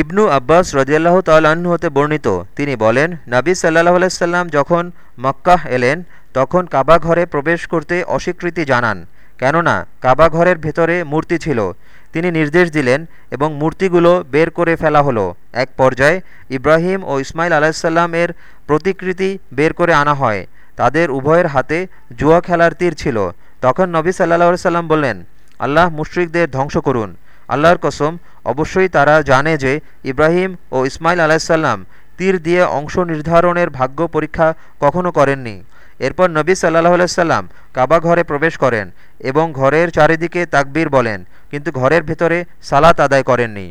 ইবনু আব্বাস রদিয়াল্লাহ তাল্লাহ্ন হতে বর্ণিত। তিনি বলেন, নাবী সাল্লাহ আলাইসাল্লাম যখন মক্কাহ এলেন, তখন কাবা ঘরে প্রবেশ করতে অস্বীকৃতি জানান, কেননা কাবা ঘরের ভেতরে মূর্তি ছিল। তিনি নির্দেশ দিলেন এবং মূর্তিগুলো বের করে ফেলা হলো। এক পর্যায়ে ইব্রাহিম ও ইসমাইল আলাহিসাল্লাম এর প্রতিকৃতি বের করে আনা হয়। তাদের উভয়ের হাতে জুয়া খেলার তীর ছিল। তখন নবী সাল্লাহ সাল্লাম বললেন, আল্লাহ মুশরিকদের ধ্বংস করুন। আল্লাহর কসম, অবশ্যই তারা জানে যে ইব্রাহিম ও ইসমাইল আলাহিসাল্লাম তীর দিয়ে অংশ নির্ধারণের ভাগ্য পরীক্ষা কখনো করেননি। এরপর নবী সাল্লাহ আলাইসাল্লাম কাবা ঘরে প্রবেশ করেন এবং ঘরের চারিদিকে তাকবীর বলেন, কিন্তু ঘরের ভেতরে সালাত আদায় করেননি।